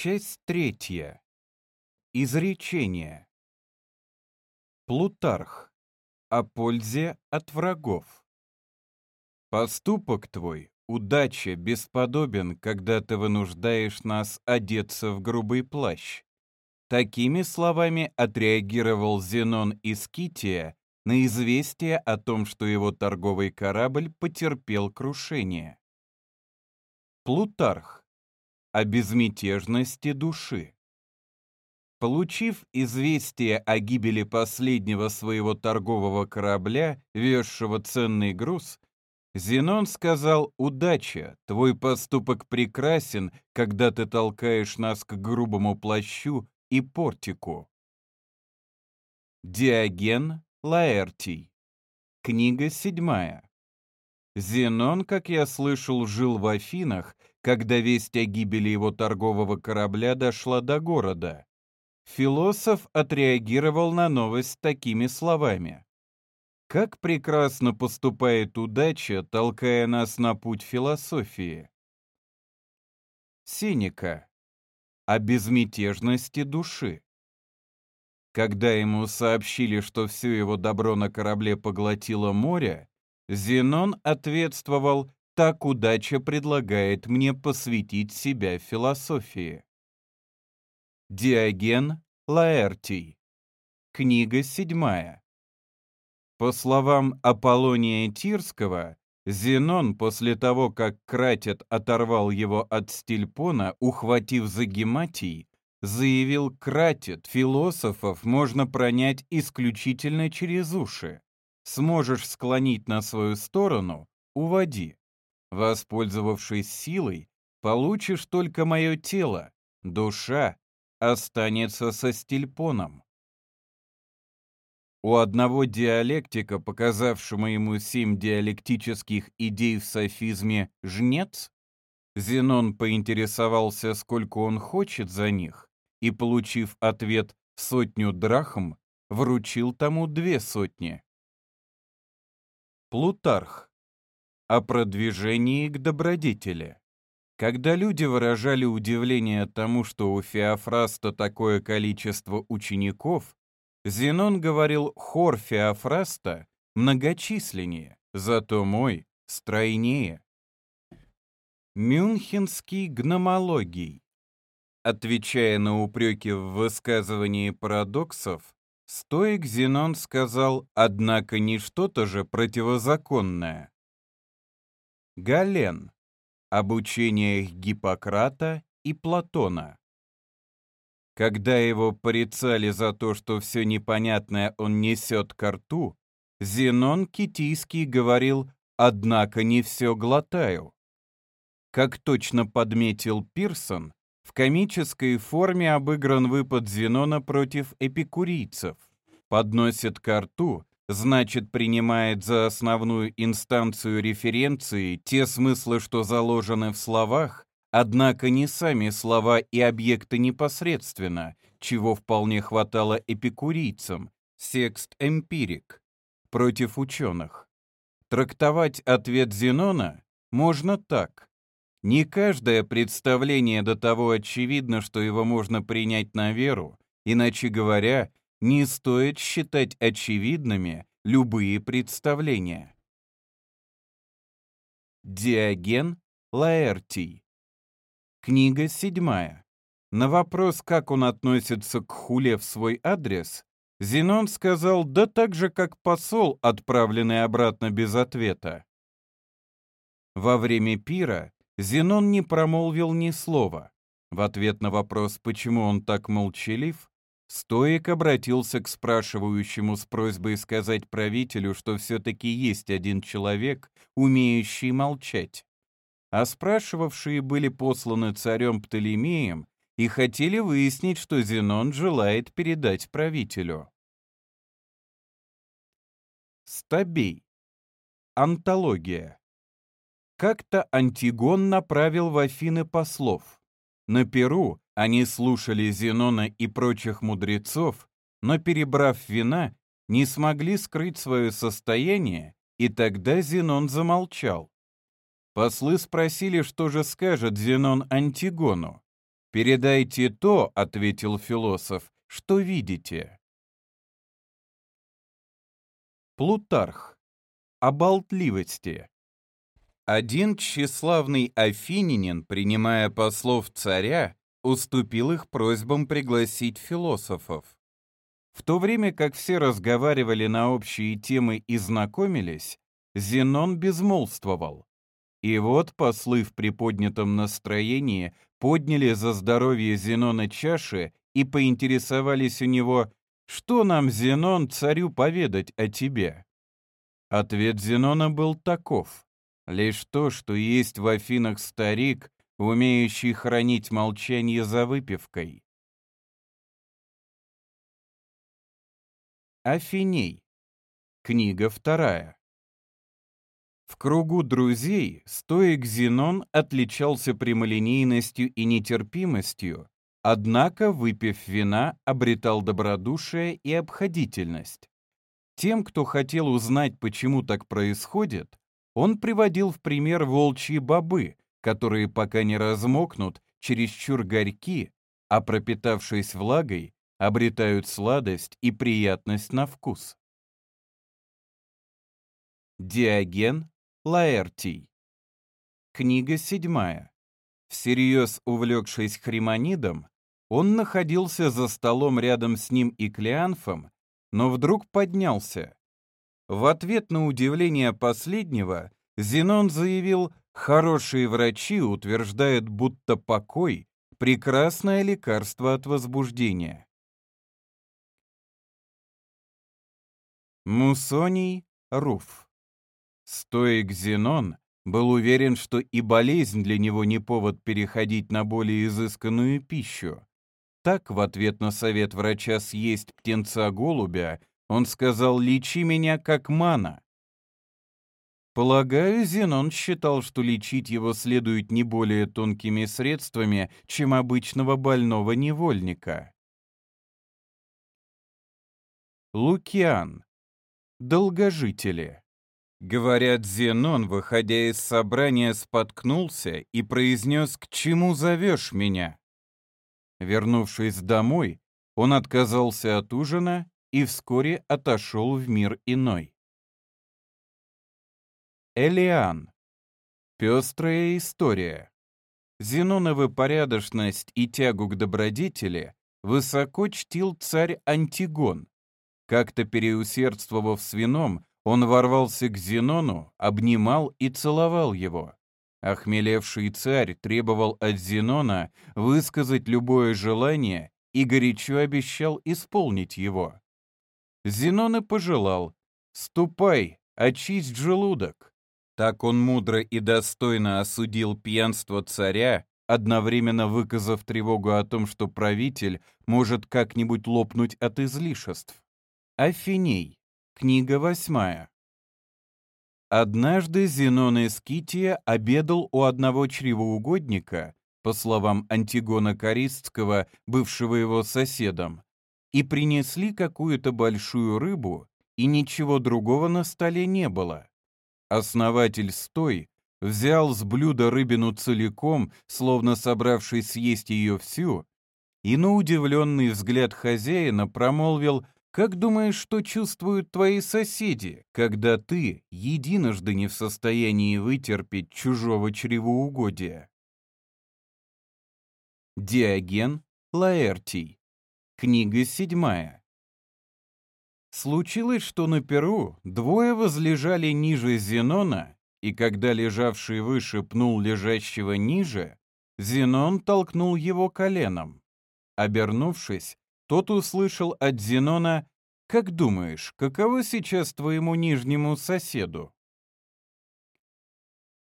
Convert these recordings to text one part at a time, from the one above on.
Часть третья. Изречение. Плутарх. О пользе от врагов. Поступок твой, удача, бесподобен, когда ты вынуждаешь нас одеться в грубый плащ. Такими словами отреагировал Зенон из Кития на известие о том, что его торговый корабль потерпел крушение. Плутарх о безмятежности души. Получив известие о гибели последнего своего торгового корабля, везшего ценный груз, Зенон сказал «Удача, твой поступок прекрасен, когда ты толкаешь нас к грубому плащу и портику». Диоген Лаэртий. Книга седьмая. Зенон, как я слышал, жил в Афинах, когда весть о гибели его торгового корабля дошла до города. Философ отреагировал на новость такими словами. «Как прекрасно поступает удача, толкая нас на путь философии!» Синика. О безмятежности души. Когда ему сообщили, что все его добро на корабле поглотило море, Зенон ответствовал, так удача предлагает мне посвятить себя философии. Диоген Лаэртий. Книга седьмая. По словам Аполлония Тирского, Зенон после того, как Кратет оторвал его от Стильпона, ухватив за гематий, заявил Кратет, философов можно пронять исключительно через уши. Сможешь склонить на свою сторону — уводи. Воспользовавшись силой, получишь только мое тело, душа останется со стильпоном. У одного диалектика, показавшего ему семь диалектических идей в софизме «жнец», Зенон поинтересовался, сколько он хочет за них, и, получив ответ «сотню драхм», вручил тому две сотни. Плутарх. О продвижении к добродетели. Когда люди выражали удивление тому, что у Феофраста такое количество учеников, Зенон говорил хор Феофраста многочисленнее, зато мой стройнее. Мюнхенский гномологий. Отвечая на упреки в высказывании парадоксов, Стоик Зенон сказал, однако не что-то же противозаконное. Гален. Обучение Гиппократа и Платона. Когда его порицали за то, что все непонятное он несет ко рту, Зенон Китийский говорил «однако не все глотаю». Как точно подметил Пирсон, в комической форме обыгран выпад Зенона против эпикурийцев. Подносит ко рту, значит принимает за основную инстанцию референции те смыслы, что заложены в словах, однако не сами слова и объекты непосредственно, чего вполне хватало эпикурийцам, секст эмпирик, против ученых. Трактовать ответ Зенона можно так. Не каждое представление до того очевидно, что его можно принять на веру, иначе говоря, не стоит считать очевидными любые представления. Диоген Лаэртий. Книга седьмая. На вопрос, как он относится к хуле в свой адрес, Зенон сказал, да так же, как посол, отправленный обратно без ответа. Во время пира Зенон не промолвил ни слова. В ответ на вопрос, почему он так молчалив, Стоик обратился к спрашивающему с просьбой сказать правителю, что все-таки есть один человек, умеющий молчать. А спрашивавшие были посланы царем Птолемеем и хотели выяснить, что Зенон желает передать правителю. Стабей. Антология. Как-то Антигон направил в Афины послов. На Перу они слушали Зенона и прочих мудрецов, но, перебрав вина, не смогли скрыть свое состояние, и тогда Зенон замолчал. Послы спросили, что же скажет Зенон Антигону. «Передайте то», — ответил философ, — «что видите». Плутарх. О болтливости. Один тщеславный афининин, принимая послов царя, уступил их просьбам пригласить философов. В то время как все разговаривали на общие темы и знакомились, Зенон безмолвствовал. И вот послы в приподнятом настроении подняли за здоровье Зенона чаши и поинтересовались у него, что нам, Зенон, царю поведать о тебе? Ответ Зенона был таков. Лишь то, что есть в Афинах старик, умеющий хранить молчание за выпивкой. Афиней. Книга вторая. В кругу друзей стоик Зенон отличался прямолинейностью и нетерпимостью, однако, выпив вина, обретал добродушие и обходительность. Тем, кто хотел узнать, почему так происходит, он приводил в пример волчьи бобы, которые пока не размокнут, чересчур горьки, а пропитавшись влагой, обретают сладость и приятность на вкус. Диоген Лаэртий. Книга седьмая. Всерьез увлекшись Хримонидом, он находился за столом рядом с ним и Клеанфом, но вдруг поднялся. В ответ на удивление последнего Зенон заявил, хорошие врачи утверждают, будто покой – прекрасное лекарство от возбуждения. Мусоний Руф Стоик Зенон был уверен, что и болезнь для него не повод переходить на более изысканную пищу. Так, в ответ на совет врача съесть птенца-голубя, он сказал «лечи меня как мана». Полагаю, Зенон считал, что лечить его следует не более тонкими средствами, чем обычного больного невольника. Лукиан. Долгожители. Говорят, Зенон, выходя из собрания, споткнулся и произнес «К чему зовешь меня?». Вернувшись домой, он отказался от ужина и вскоре отошел в мир иной. Элиан. Пестрая история. Зеноновы порядочность и тягу к добродетели высоко чтил царь Антигон. Как-то переусердствовав с вином, он ворвался к Зенону, обнимал и целовал его. Охмелевший царь требовал от Зенона высказать любое желание и горячо обещал исполнить его. Зенон и пожелал «Ступай, очисть желудок». Так он мудро и достойно осудил пьянство царя, одновременно выказав тревогу о том, что правитель может как-нибудь лопнуть от излишеств. Афиней. Книга восьмая. Однажды Зенон из Кития обедал у одного чревоугодника, по словам Антигона Користского, бывшего его соседом, и принесли какую-то большую рыбу, и ничего другого на столе не было. Основатель стой взял с блюда рыбину целиком, словно собравшись съесть ее всю, и на удивленный взгляд хозяина промолвил — как думаешь, что чувствуют твои соседи, когда ты единожды не в состоянии вытерпеть чужого чревоугодия? Диоген Лаэртий. Книга седьмая. Случилось, что на Перу двое возлежали ниже Зенона, и когда лежавший выше пнул лежащего ниже, Зенон толкнул его коленом. Обернувшись, тот услышал от Зенона «Как думаешь, каково сейчас твоему нижнему соседу?»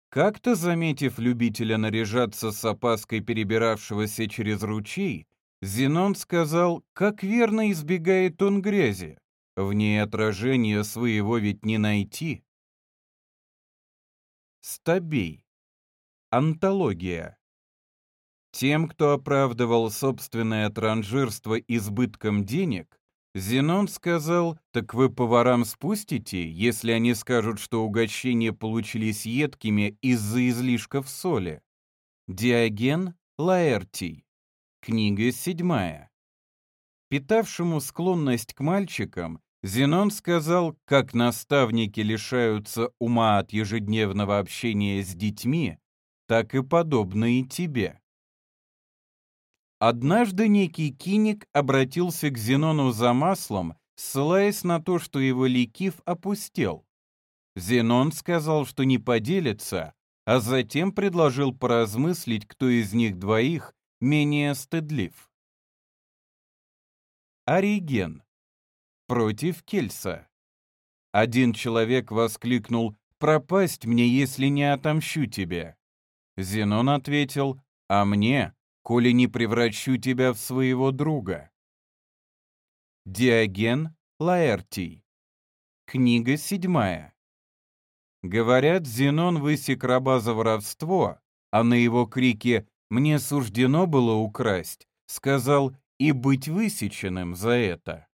Как-то, заметив любителя наряжаться с опаской перебиравшегося через ручей, Зенон сказал, как верно избегает он грязи. В ней отражения своего ведь не найти. Стабей. Антология. Тем, кто оправдывал собственное транжирство избытком денег, Зенон сказал, так вы поварам спустите, если они скажут, что угощения получились едкими из-за излишков соли. Диоген Лаэртий. Книга седьмая. Питавшему склонность к мальчикам, Зенон сказал, как наставники лишаются ума от ежедневного общения с детьми, так и подобно и тебе. Однажды некий киник обратился к Зенону за маслом, ссылаясь на то, что его ликив опустел. Зенон сказал, что не поделится, а затем предложил поразмыслить, кто из них двоих менее стыдлив. Ориген. Против Кельса. Один человек воскликнул «Пропасть мне, если не отомщу тебе». Зенон ответил «А мне, коли не превращу тебя в своего друга». Диоген Лаэртий. Книга седьмая. Говорят, Зенон высек раба за воровство, а на его крики «мне суждено было украсть», сказал «и быть высеченным за это».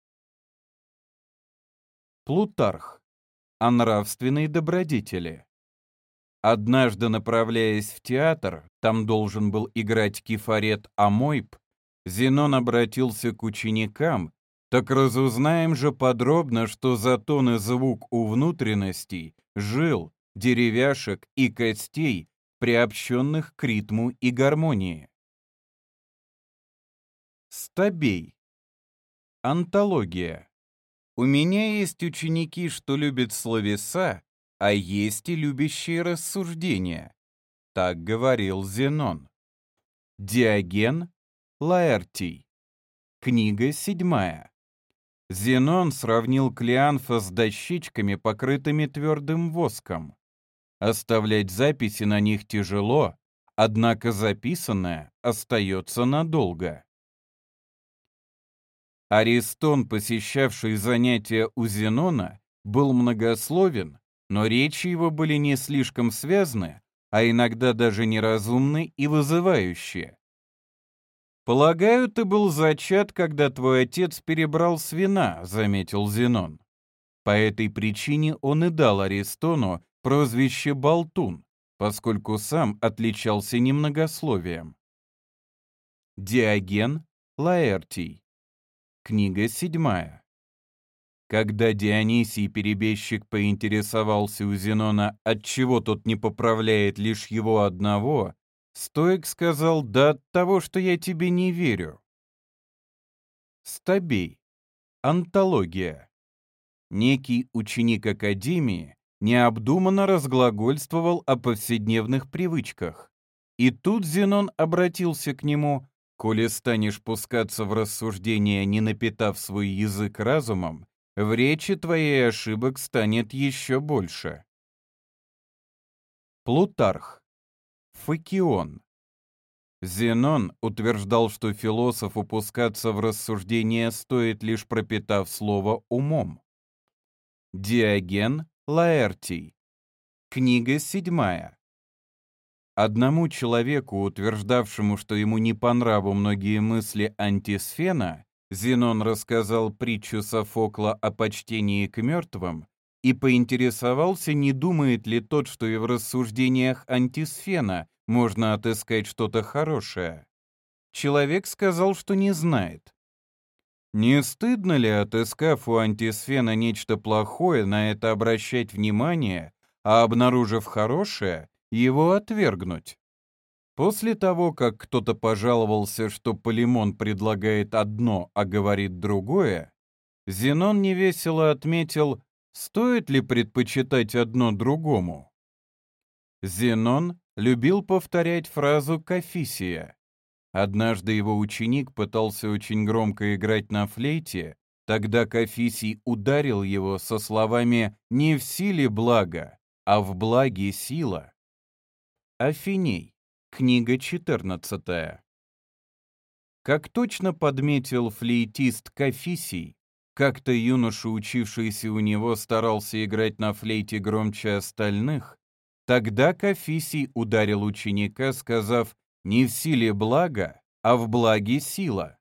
Плутарх. О нравственной добродетели. Однажды, направляясь в театр, там должен был играть кефарет Амойб, Зенон обратился к ученикам, так разузнаем же подробно, что за тон и звук у внутренностей, жил, деревяшек и костей, приобщенных к ритму и гармонии. Стабей. Антология. У меня есть ученики, что любят словеса, а есть и любящие рассуждения. Так говорил Зенон. Диоген Лаэртий. Книга седьмая. Зенон сравнил Клеанфа с дощечками, покрытыми твердым воском. Оставлять записи на них тяжело, однако записанное остается надолго. Аристон, посещавший занятия у Зенона, был многословен, но речи его были не слишком связны, а иногда даже неразумны и вызывающие. «Полагаю, ты был зачат, когда твой отец перебрал с вина», — заметил Зенон. По этой причине он и дал Аристону прозвище «Болтун», поскольку сам отличался немногословием. Диоген Лаэртий. Книга седьмая. Когда Дионисий перебежчик поинтересовался у Зенона, отчего тот не поправляет лишь его одного, Стоик сказал, да от того, что я тебе не верю. Стабей. Антология. Некий ученик Академии необдуманно разглагольствовал о повседневных привычках. И тут Зенон обратился к нему, «Коли станешь пускаться в рассуждения, не напитав свой язык разумом, в речи твоей ошибок станет еще больше». Плутарх. Факион. Зенон утверждал, что философ упускаться в рассуждения стоит лишь пропитав слово умом. Диоген Лаэртий. Книга седьмая. Одному человеку, утверждавшему, что ему не по нраву многие мысли антисфена, Зенон рассказал притчу Софокла о почтении к мертвым и поинтересовался, не думает ли тот, что и в рассуждениях антисфена можно отыскать что-то хорошее. Человек сказал, что не знает. Не стыдно ли, отыскав у антисфена нечто плохое, на это обращать внимание, а обнаружив хорошее, его отвергнуть? После того, как кто-то пожаловался, что Полимон предлагает одно, а говорит другое, Зенон невесело отметил, стоит ли предпочитать одно другому. Зенон любил повторять фразу «кафисия». Однажды его ученик пытался очень громко играть на флейте, тогда Кафисий ударил его со словами «не в силе благо, а в благе сила». Афиней. Книга 14. Как точно подметил флейтист Кафисий, как-то юноша, учившийся у него, старался играть на флейте громче остальных, Тогда Кафисий ударил ученика, сказав «не в силе благо, а в благе сила».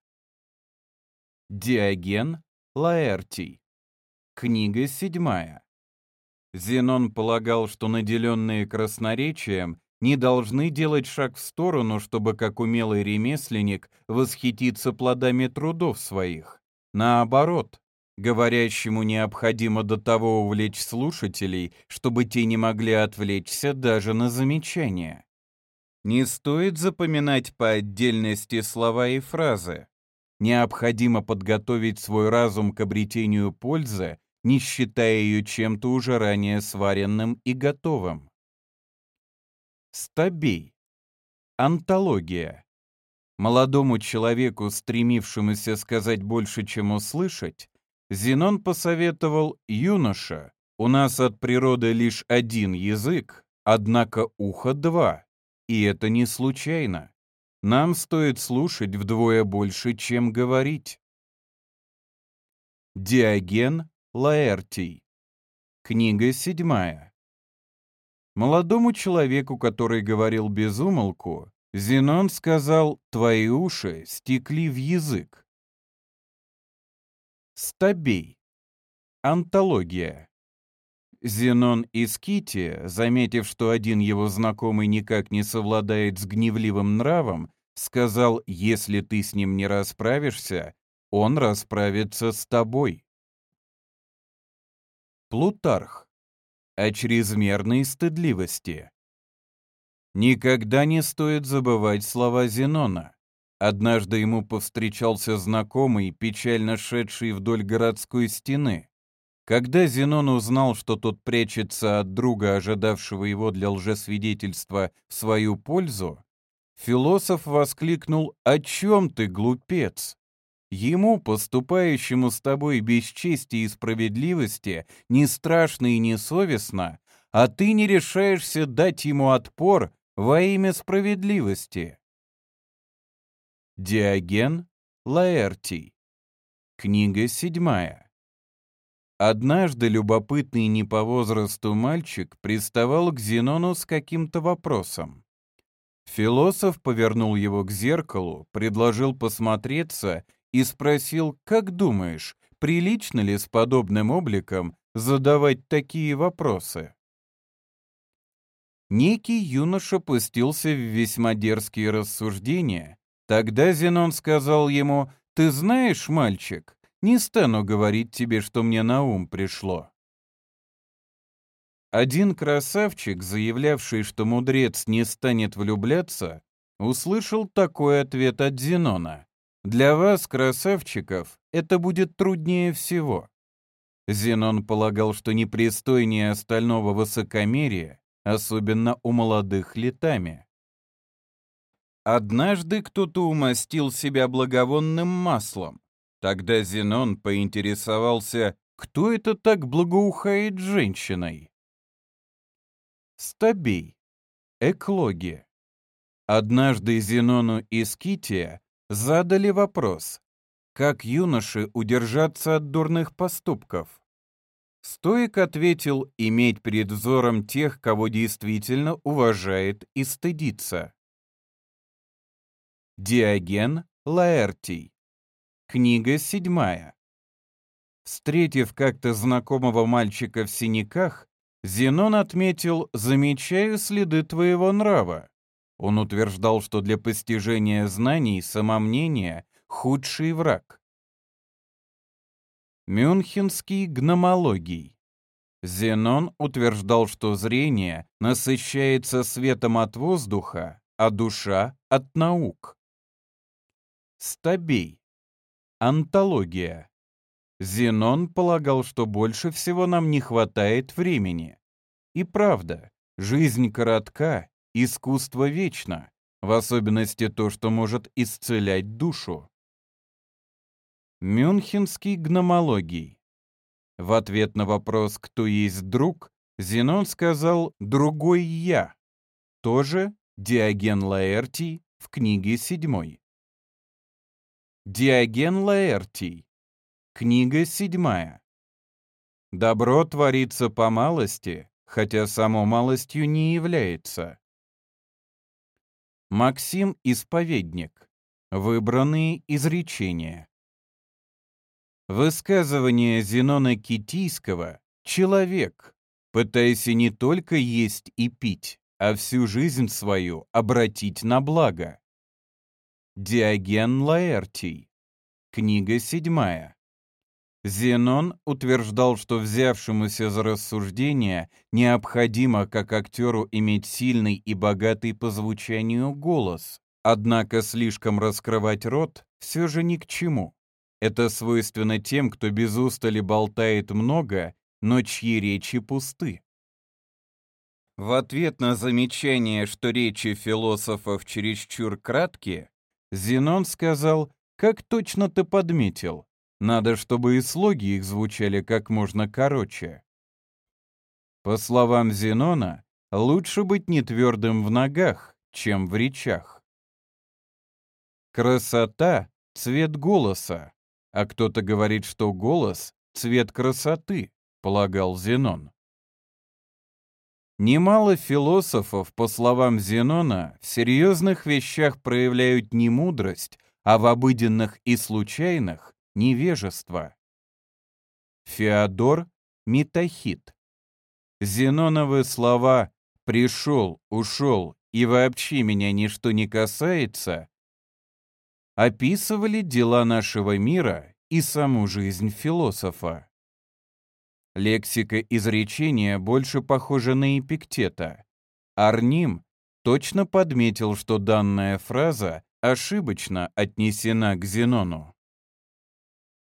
Диоген Лаэртий. Книга седьмая. Зенон полагал, что наделенные красноречием не должны делать шаг в сторону, чтобы как умелый ремесленник восхититься плодами трудов своих. Наоборот, говорящему необходимо до того увлечь слушателей, чтобы те не могли отвлечься даже на замечания. Не стоит запоминать по отдельности слова и фразы. Необходимо подготовить свой разум к обретению пользы, не считая ее чем-то уже ранее сваренным и готовым. Стабей. Антология. Молодому человеку, стремившемуся сказать больше, чем услышать, Зенон посоветовал «Юноша, у нас от природы лишь один язык, однако ухо два, и это не случайно. Нам стоит слушать вдвое больше, чем говорить». Диоген Лаэртий. Книга седьмая. Молодому человеку, который говорил без умолку, Зенон сказал «Твои уши стекли в язык». Стабей. Антология. Зенон из Кития, заметив, что один его знакомый никак не совладает с гневливым нравом, сказал «Если ты с ним не расправишься, он расправится с тобой». Плутарх о чрезмерной стыдливости. Никогда не стоит забывать слова Зенона. Однажды ему повстречался знакомый, печально шедший вдоль городской стены. Когда Зенон узнал, что тот прячется от друга, ожидавшего его для лжесвидетельства в свою пользу, философ воскликнул «О чем ты, глупец? Ему, поступающему с тобой без чести и справедливости, не страшно и не совестно, а ты не решаешься дать ему отпор во имя справедливости. Диоген Лаэртий. Книга седьмая. Однажды любопытный не по возрасту мальчик приставал к Зенону с каким-то вопросом. Философ повернул его к зеркалу, предложил посмотреться и спросил, как думаешь, прилично ли с подобным обликом задавать такие вопросы? Некий юноша пустился в весьма дерзкие рассуждения. Тогда Зенон сказал ему, «Ты знаешь, мальчик, не стану говорить тебе, что мне на ум пришло». Один красавчик, заявлявший, что мудрец не станет влюбляться, услышал такой ответ от Зенона. Для вас, красавчиков, это будет труднее всего. Зенон полагал, что непристойнее остального высокомерия, особенно у молодых летами. Однажды кто-то умастил себя благовонным маслом. Тогда Зенон поинтересовался, кто это так благоухает женщиной. Стабей. Эклоги. Однажды Зенону из Кития задали вопрос, как юноше удержаться от дурных поступков. Стоик ответил иметь перед взором тех, кого действительно уважает и стыдится. Диоген Лаэртий. Книга седьмая. Встретив как-то знакомого мальчика в синяках, Зенон отметил «Замечаю следы твоего нрава». Он утверждал, что для постижения знаний самомнение — худший враг. Мюнхенский гномологий. Зенон утверждал, что зрение насыщается светом от воздуха, а душа — от наук. Стабей. Антология. Зенон полагал, что больше всего нам не хватает времени. И правда, жизнь коротка, Искусство вечно, в особенности то, что может исцелять душу. Мюнхенский гномологий. В ответ на вопрос «Кто есть друг?» Зенон сказал «Другой я». Тоже Диоген Лаэртий в книге седьмой. Диоген Лаэртий. Книга седьмая. Добро творится по малости, хотя само малостью не является. Максим Исповедник. Выбранные изречения. Высказывание Зенона Китийского «Человек, пытайся не только есть и пить, а всю жизнь свою обратить на благо. Диоген Лаэртий. Книга седьмая. Зенон утверждал, что взявшемуся за рассуждение необходимо как актеру иметь сильный и богатый по звучанию голос, однако слишком раскрывать рот все же ни к чему. Это свойственно тем, кто без устали болтает много, но чьи речи пусты. В ответ на замечание, что речи философов чересчур краткие, Зенон сказал, как точно ты подметил, надо, чтобы и слоги их звучали как можно короче. По словам Зенона, лучше быть не твердым в ногах, чем в речах. Красота — цвет голоса, а кто-то говорит, что голос — цвет красоты, полагал Зенон. Немало философов, по словам Зенона, в серьезных вещах проявляют не мудрость, а в обыденных и случайных — невежество. Феодор Митахит. Зеноновы слова «пришел», «ушел» и «вообще меня ничто не касается» описывали дела нашего мира и саму жизнь философа. Лексика изречения больше похожа на эпиктета. Арним точно подметил, что данная фраза ошибочно отнесена к Зенону.